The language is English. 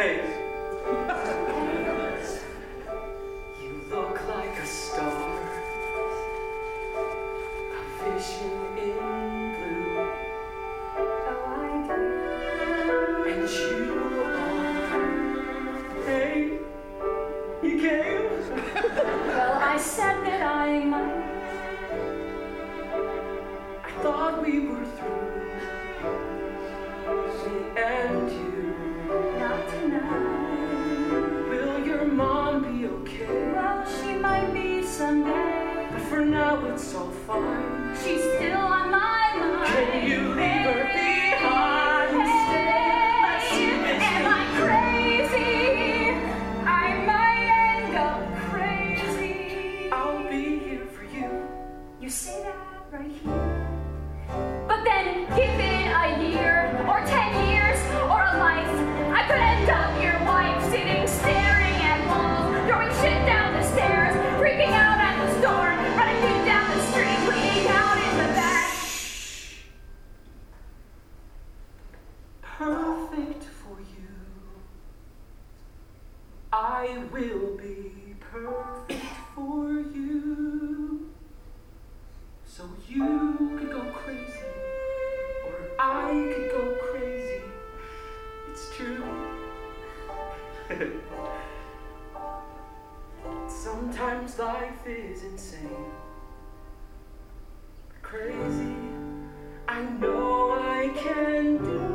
face. you look like a star, a vision in blue. And you are. Hey, he came. well, I said that I might. I thought we were through. so fine. She's perfect for you. I will be perfect for you. So you could go crazy, or I could go crazy. It's true. Sometimes life is insane. Crazy, I know I can do.